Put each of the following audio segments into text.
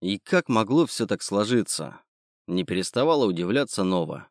И как могло все так сложиться? Не переставала удивляться Нова.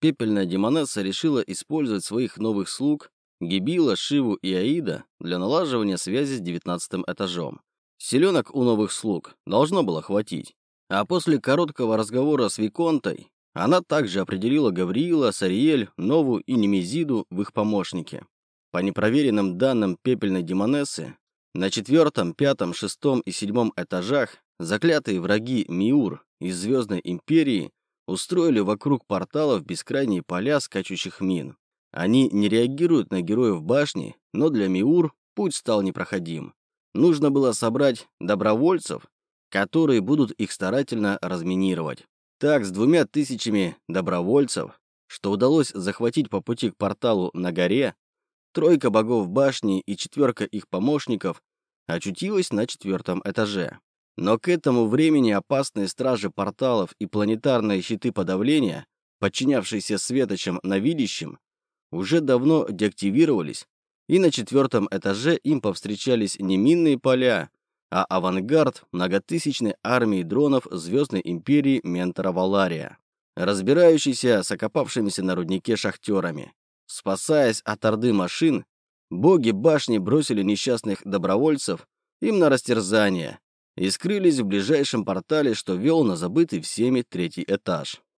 Пепельная демонесса решила использовать своих новых слуг Гибила, Шиву и Аида для налаживания связи с девятнадцатым этажом. Селенок у новых слуг должно было хватить. А после короткого разговора с Виконтой она также определила Гавриила, Сариэль, Нову и Немезиду в их помощники. По непроверенным данным пепельной демонессы, на четвертом, пятом, шестом и седьмом этажах заклятые враги Миур из Звездной Империи устроили вокруг порталов бескрайние поля скачущих мин. Они не реагируют на героев башни, но для Миур путь стал непроходим. Нужно было собрать добровольцев, которые будут их старательно разминировать. Так, с двумя тысячами добровольцев, что удалось захватить по пути к порталу на горе, тройка богов башни и четверка их помощников очутилась на четвертом этаже. Но к этому времени опасные стражи порталов и планетарные щиты подавления, подчинявшиеся светочам на видящим, уже давно деактивировались, и на четвертом этаже им повстречались не минные поля, а авангард многотысячной армии дронов Звездной империи Ментора Валария, разбирающийся с окопавшимися на руднике шахтерами. Спасаясь от орды машин, боги башни бросили несчастных добровольцев им на растерзание и скрылись в ближайшем портале, что вел на забытый всеми третий этаж.